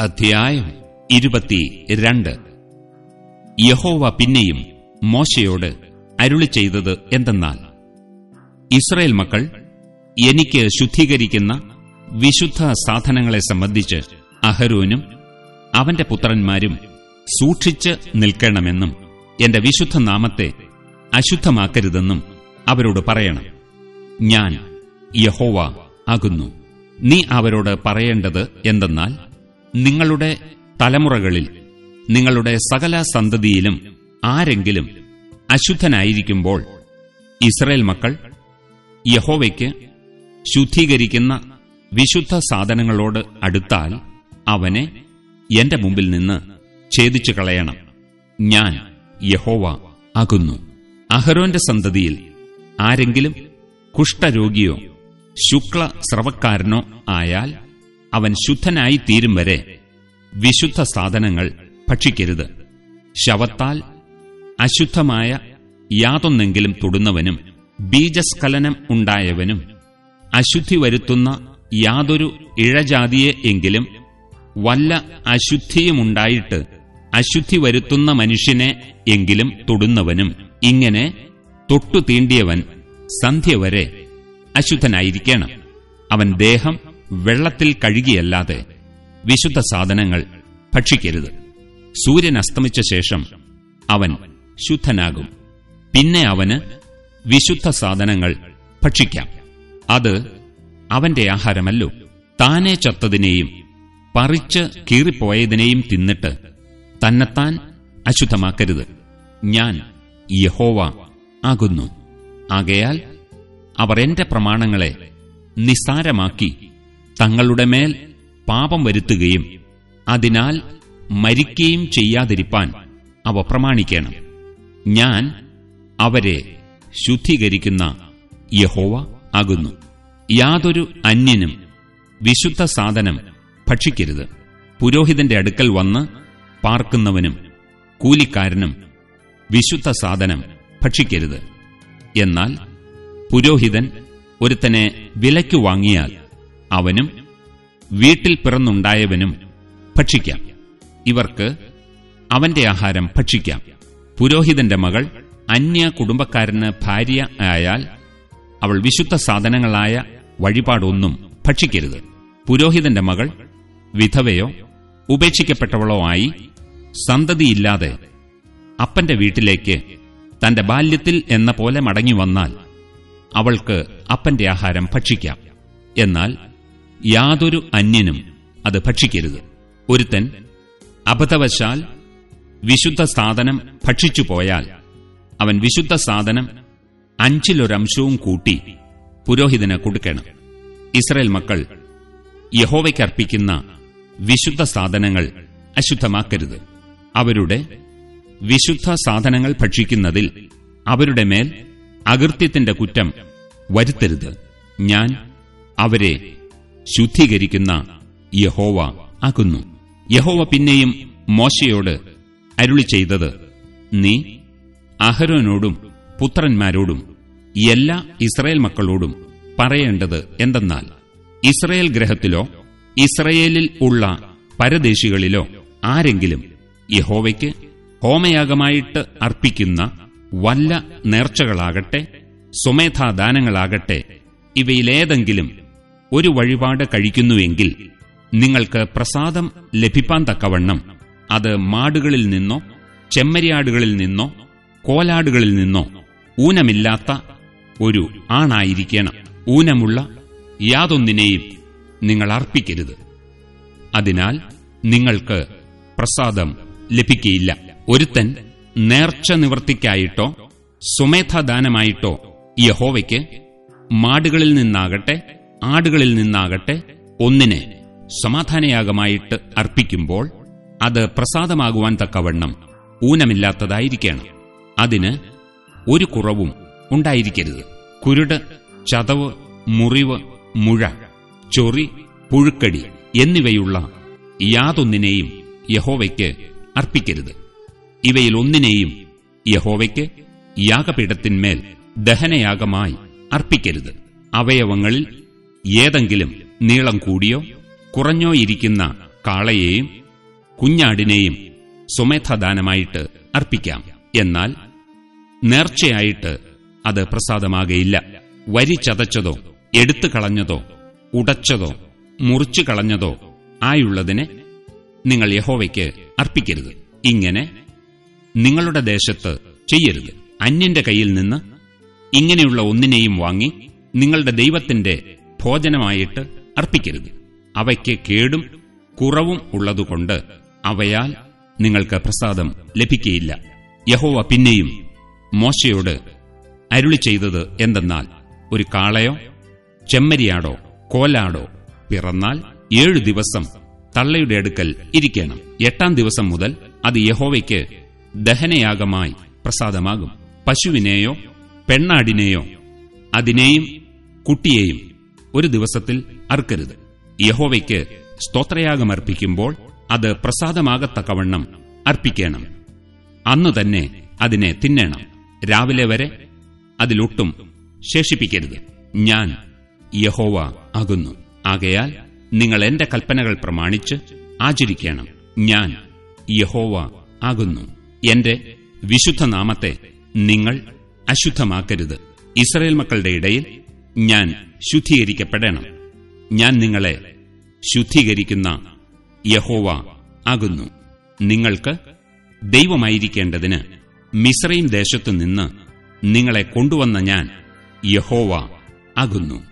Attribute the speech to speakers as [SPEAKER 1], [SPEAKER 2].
[SPEAKER 1] അധ്യായം ഇരുപത്തി രണ്ട് യഹോവ പിന്നെയും മോശയോട് അരുളി ചെയ്തത് എന്തെന്നാൽ ഇസ്രയേൽ മക്കൾ എനിക്ക് ശുദ്ധീകരിക്കുന്ന വിശുദ്ധ സാധനങ്ങളെ സംബന്ധിച്ച് അഹരൂനും അവന്റെ പുത്രന്മാരും സൂക്ഷിച്ച് നിൽക്കണമെന്നും എന്റെ വിശുദ്ധ നാമത്തെ അശുദ്ധമാക്കരുതെന്നും അവരോട് പറയണം. ഞാൻ യഹോവ ആകുന്നു. നീ അവരോട് പറയേണ്ടത് എന്തെന്നാൽ നിങ്ങളുടെ തലമുറകളിൽ നിങ്ങളുടെ സകല സന്തതിയിലും ആരെങ്കിലും അശുദ്ധനായിരിക്കുമ്പോൾ ഇസ്രയേൽ മക്കൾ യഹോവയ്ക്ക് ശുദ്ധീകരിക്കുന്ന വിശുദ്ധ സാധനങ്ങളോട് അടുത്താൽ അവനെ എന്റെ മുമ്പിൽ നിന്ന് ഛേദിച്ചു കളയണം. ഞാൻ യഹോവ ആകുന്നു. അഹരോന്റെ സന്തതിയിൽ ആരെങ്കിലും കുഷ്ഠരോഗിയോ ശുക്ല സ്രവക്കാരനോ ആയാൽ അവൻ ശുദ്ധനായി തീരും വരെ വിശുദ്ധ സാധനങ്ങൾ ഭക്ഷിക്കരുത്. ശവത്താൽ അശുദ്ധമായ യാതൊന്നെങ്കിലും തൊടുന്നവനും ബീജസ്ഖലനം ഉണ്ടായവനും അശുദ്ധി വരുത്തുന്ന യാതൊരു ഇഴജാതിയെ എങ്കിലും വല്ല അശുദ്ധിയുമുണ്ടായിട്ട് അശുദ്ധി വരുത്തുന്ന മനുഷ്യനെ എങ്കിലും തൊടുന്നവനും ഇങ്ങനെ തൊട്ടു തീണ്ടിയവൻ സന്ധ്യ വരെ അശുദ്ധനായിരിക്കണം. അവൻ ദേഹം വെള്ളത്തിൽ കഴുകിയല്ലാതെ വിശുദ്ധ സാധനങ്ങൾ ഭക്ഷിക്കരുത്. സൂര്യൻ അസ്തമിച്ച ശേഷം അവൻ ശുദ്ധനാകും. പിന്നെ അവന് വിശുദ്ധ സാധനങ്ങൾ ഭക്ഷിക്കാം. അത് അവന്റെ ആഹാരമല്ലോ. താനെ ചത്തതിനെയും പറിച്ച് കീറിപ്പോയതിനെയും തിന്നിട്ട് തന്നെത്താൻ അശുദ്ധമാക്കരുത്. ഞാൻ യഹോവ ആകുന്നു. ആകയാൽ അവർ എന്റെ പ്രമാണങ്ങളെ നിസ്സാരമാക്കി തങ്ങളുടെ മേൽ പാപം വരുത്തുകയും അതിനാൽ മരിക്കുകയും ചെയ്യാതിരിപ്പാൻ അവ പ്രമാണിക്കണം. ഞാൻ അവരെ ശുദ്ധീകരിക്കുന്ന യഹോവ ആകുന്നു. യാതൊരു അന്യനും വിശുദ്ധ സാധനം ഭക്ഷിക്കരുത്. പുരോഹിതന്റെ അടുക്കൽ വന്ന് പാർക്കുന്നവനും കൂലിക്കാരനും വിശുദ്ധ സാധനം ഭക്ഷിക്കരുത്. എന്നാൽ പുരോഹിതൻ ഒരുത്തനെ വിലയ്ക്കു വാങ്ങിയാൽ അവനും വീട്ടിൽ പിറന്നുണ്ടായവനും ഭക്ഷിക്കാം. ഇവർക്ക് അവന്റെ ആഹാരം ഭക്ഷിക്കാം. പുരോഹിതന്റെ മകൾ അന്യ കുടുംബക്കാരന് ഭാര്യ ആയാൽ അവൾ വിശുദ്ധ സാധനങ്ങളായ വഴിപാടൊന്നും ഭക്ഷിക്കരുത്. പുരോഹിതന്റെ മകൾ വിധവയോ ഉപേക്ഷിക്കപ്പെട്ടവളോ ആയി സന്തതിയില്ലാതെ അപ്പന്റെ വീട്ടിലേക്ക് തന്റെ ബാല്യത്തിൽ എന്ന പോലെ മടങ്ങി വന്നാൽ അവൾക്ക് അപ്പന്റെ ആഹാരം ഭക്ഷിക്കാം. എന്നാൽ യാതൊരു അന്യനും അത് ഭക്ഷിക്കരുത്. ഒരുത്തൻ അബദ്ധവശാൽ വിശുദ്ധ സാധനം ഭക്ഷിച്ചു പോയാൽ അവൻ വിശുദ്ധ സാധനം അഞ്ചിലൊരംശവും കൂട്ടി പുരോഹിതന് കൊടുക്കണം. ഇസ്രയേൽ മക്കൾ യഹോവയ്ക്കർപ്പിക്കുന്ന വിശുദ്ധ സാധനങ്ങൾ അശുദ്ധമാക്കരുത്. അവരുടെ വിശുദ്ധ സാധനങ്ങൾ ഭക്ഷിക്കുന്നതിൽ അവരുടെ മേൽ അകൃത്യത്തിന്റെ കുറ്റം വരുത്തരുത്. ഞാൻ അവരെ ശുദ്ധീകരിക്കുന്ന യഹോവ ആകുന്നു. യഹോവ പിന്നെയും മോശയോട് അരുളി ചെയ്തത് നീ അഹരോനോടും പുത്രന്മാരോടും എല്ലാ ഇസ്രയേൽ മക്കളോടും പറയേണ്ടത് എന്തെന്നാൽ ഇസ്രയേൽ ഗ്രഹത്തിലോ ഇസ്രയേലിൽ ഉള്ള പരദേശികളിലോ ആരെങ്കിലും യഹോവയ്ക്ക് ഹോമയാഗമായിട്ട് അർപ്പിക്കുന്ന വല്ല നേർച്ചകളാകട്ടെ സ്വമേധാദാനങ്ങളാകട്ടെ ഇവയിലേതെങ്കിലും ഒരു വഴിപാട് കഴിക്കുന്നുവെങ്കിൽ നിങ്ങൾക്ക് പ്രസാദം ലഭിപ്പാൻ തക്കവണ്ണം. അത് മാടുകളിൽ നിന്നോ ചെമ്മരിയാടുകളിൽ നിന്നോ കോലാടുകളിൽ നിന്നോ ഊനമില്ലാത്ത ഒരു ആണായിരിക്കണം. ഊനമുള്ള യാതൊന്നിനെയും നിങ്ങൾ അർപ്പിക്കരുത്. അതിനാൽ നിങ്ങൾക്ക് പ്രസാദം ലഭിക്കയില്ല. ഒരുത്തൻ നേർച്ച നിവർത്തിക്കായിട്ടോ സുമേധാദാനമായിട്ടോ യഹോവയ്ക്ക് മാടുകളിൽ നിന്നാകട്ടെ ആടുകളിൽ നിന്നാകട്ടെ ഒന്നിനെ സമാധാനയാഗമായിട്ട് അർപ്പിക്കുമ്പോൾ അത് പ്രസാദമാകുവാൻ തക്കവണ്ണം ഊനമില്ലാത്തതായിരിക്കണം. അതിന് ഒരു കുറവും ഉണ്ടായിരിക്കരുത്. കുരുട് ചതവ് മുറിവ് മുഴ ചൊറി പുഴുക്കടി എന്നിവയുള്ള യാതൊന്നിനെയും യഹോവയ്ക്ക് അർപ്പിക്കരുത്. ഇവയിൽ ഒന്നിനെയും യഹോവയ്ക്ക് യാഗപീഠത്തിന്മേൽ ദഹനയാഗമായി അർപ്പിക്കരുത്. അവയവങ്ങളിൽ ഏതെങ്കിലും നീളം കൂടിയോ കുറഞ്ഞോ ഇരിക്കുന്ന കാളയെയും കുഞ്ഞാടിനെയും സ്വമേധദാനമായിട്ട് അർപ്പിക്കാം. എന്നാൽ നേർച്ചയായിട്ട് അത് പ്രസാദമാകയില്ല. വരി ചതച്ചതോ എടുത്തു കളഞ്ഞതോ ഉടച്ചതോ മുറിച്ചു കളഞ്ഞതോ ആയുള്ളതിനെ നിങ്ങൾ യഹോവയ്ക്ക് അർപ്പിക്കരുത്. ഇങ്ങനെ നിങ്ങളുടെ ദേശത്ത് ചെയ്യരുത്. അന്യന്റെ കയ്യിൽ നിന്ന് ഇങ്ങനെയുള്ള ഒന്നിനെയും വാങ്ങി നിങ്ങളുടെ ദൈവത്തിന്റെ ഭോജനമായിട്ട് അർപ്പിക്കരുത്. അവയ്ക്ക് കേടും കുറവും ഉള്ളതുകൊണ്ട് അവയാൽ നിങ്ങൾക്ക് പ്രസാദം ലഭിക്കയില്ല. യഹോവ പിന്നെയും മോശയോട് അരുളി ചെയ്തത് എന്തെന്നാൽ ഒരു കാളയോ ചെമ്മരിയാടോ കോലാടോ പിറന്നാൽ ഏഴു ദിവസം തള്ളയുടെ അടുക്കൽ ഇരിക്കണം. എട്ടാം ദിവസം മുതൽ അത് യഹോവയ്ക്ക് ദഹനയാഗമായി പ്രസാദമാകും. പശുവിനെയോ പെണ്ണാടിനെയോ അതിനെയും കുട്ടിയെയും ഒരു ദിവസത്തിൽ അർക്കരുത്. യഹോവയ്ക്ക് സ്തോത്രയാഗമർപ്പിക്കുമ്പോൾ അത് പ്രസാദമാകത്തക്കവണ്ണം അർപ്പിക്കണം. അന്നു തന്നെ അതിനെ തിന്നണം. രാവിലെ വരെ അതിലൊട്ടും ശേഷിപ്പിക്കരുത്. ഞാൻ യഹോവ ആകുന്നു. ആകയാൽ നിങ്ങൾ എന്റെ കൽപ്പനകൾ പ്രമാണിച്ച് ആചരിക്കണം. ഞാൻ യഹോവ ആകുന്നു. എന്റെ വിശുദ്ധനാമത്തെ നിങ്ങൾ അശുദ്ധമാക്കരുത്. ഇസ്രയേൽ മക്കളുടെ ഇടയിൽ ഞാൻ ശുദ്ധീകരിക്കപ്പെടണം. ഞാൻ നിങ്ങളെ ശുദ്ധീകരിക്കുന്ന യഹോവ ആകുന്നു. നിങ്ങൾക്ക് ദൈവമായിരിക്കേണ്ടതിന് ദേശത്തു നിന്ന് നിങ്ങളെ കൊണ്ടുവന്ന ഞാൻ യഹോവ ആകുന്നു.